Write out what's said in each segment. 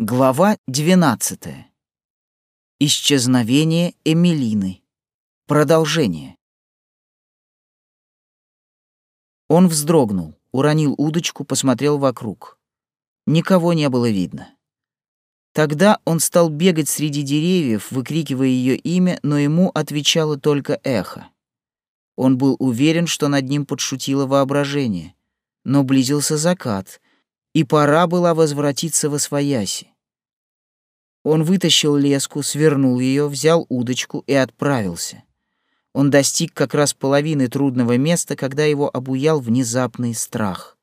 Глава 12. Исчезновение Эмилины. Продолжение. Он вздрогнул, уронил удочку, посмотрел вокруг. Никого не было видно. Тогда он стал бегать среди деревьев, выкрикивая ее имя, но ему отвечало только эхо. Он был уверен, что над ним подшутило воображение, но близился закат — и пора была возвратиться во свояси. Он вытащил леску, свернул ее, взял удочку и отправился. Он достиг как раз половины трудного места, когда его обуял внезапный страх.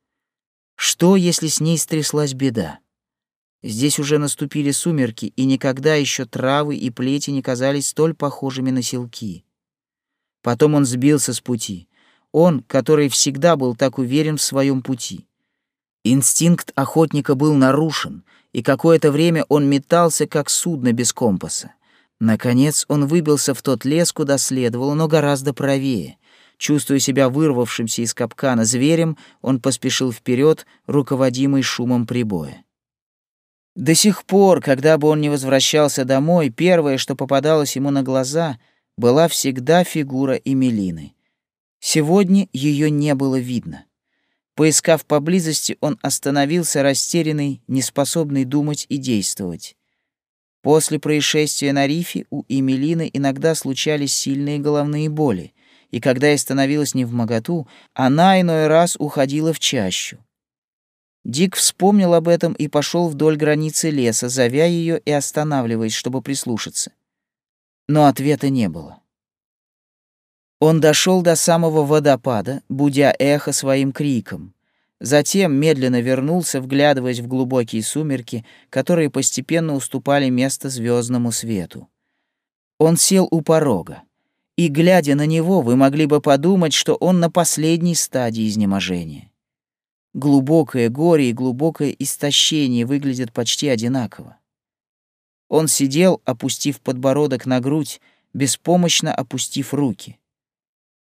Что, если с ней стряслась беда? Здесь уже наступили сумерки, и никогда еще травы и плети не казались столь похожими на селки. Потом он сбился с пути. Он, который всегда был так уверен в своем пути. Инстинкт охотника был нарушен, и какое-то время он метался, как судно без компаса. Наконец он выбился в тот лес, куда следовало, но гораздо правее. Чувствуя себя вырвавшимся из капкана зверем, он поспешил вперед, руководимый шумом прибоя. До сих пор, когда бы он не возвращался домой, первое, что попадалось ему на глаза, была всегда фигура Эмилины. Сегодня ее не было видно. Поискав поблизости, он остановился растерянный, неспособный думать и действовать. После происшествия на рифе у Эмилины иногда случались сильные головные боли, и когда ей становилось невмоготу, она иной раз уходила в чащу. Дик вспомнил об этом и пошел вдоль границы леса, зовя ее и останавливаясь, чтобы прислушаться. Но ответа не было. Он дошел до самого водопада, будя эхо своим криком. Затем медленно вернулся, вглядываясь в глубокие сумерки, которые постепенно уступали место звездному свету. Он сел у порога, и, глядя на него, вы могли бы подумать, что он на последней стадии изнеможения. Глубокое горе и глубокое истощение выглядят почти одинаково. Он сидел, опустив подбородок на грудь, беспомощно опустив руки.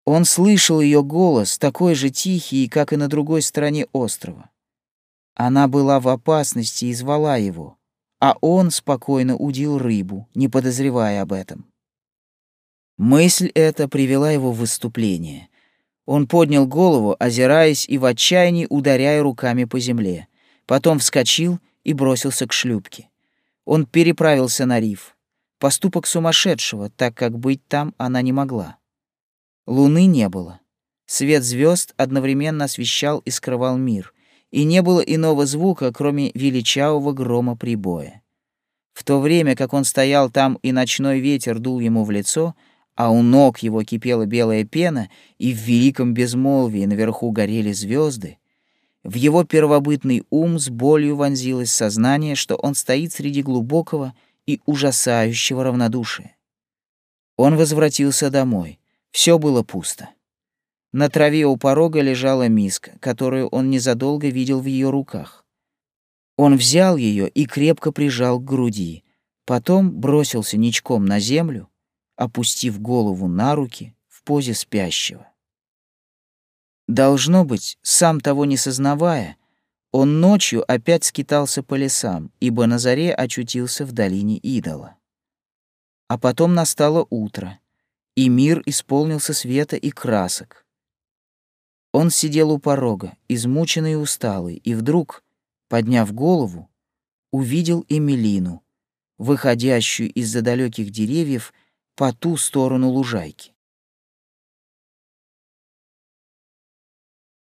Он слышал ее голос, такой же тихий, как и на другой стороне острова. Она была в опасности и звала его, а он спокойно удил рыбу, не подозревая об этом. Мысль эта привела его в выступление. Он поднял голову, озираясь и в отчаянии ударяя руками по земле. Потом вскочил и бросился к шлюпке. Он переправился на риф. Поступок сумасшедшего, так как быть там она не могла. Луны не было. Свет звезд одновременно освещал и скрывал мир, и не было иного звука, кроме величавого грома прибоя. В то время, как он стоял там и ночной ветер дул ему в лицо, а у ног его кипела белая пена, и в великом безмолвии наверху горели звезды, в его первобытный ум с болью вонзилось сознание, что он стоит среди глубокого и ужасающего равнодушия. Он возвратился домой. Все было пусто. На траве у порога лежала миска, которую он незадолго видел в ее руках. Он взял ее и крепко прижал к груди, потом бросился ничком на землю, опустив голову на руки в позе спящего. Должно быть, сам того не сознавая, он ночью опять скитался по лесам, ибо на заре очутился в долине идола. А потом настало утро, и мир исполнился света и красок. Он сидел у порога, измученный и усталый, и вдруг, подняв голову, увидел Эмилину, выходящую из-за далеких деревьев по ту сторону лужайки.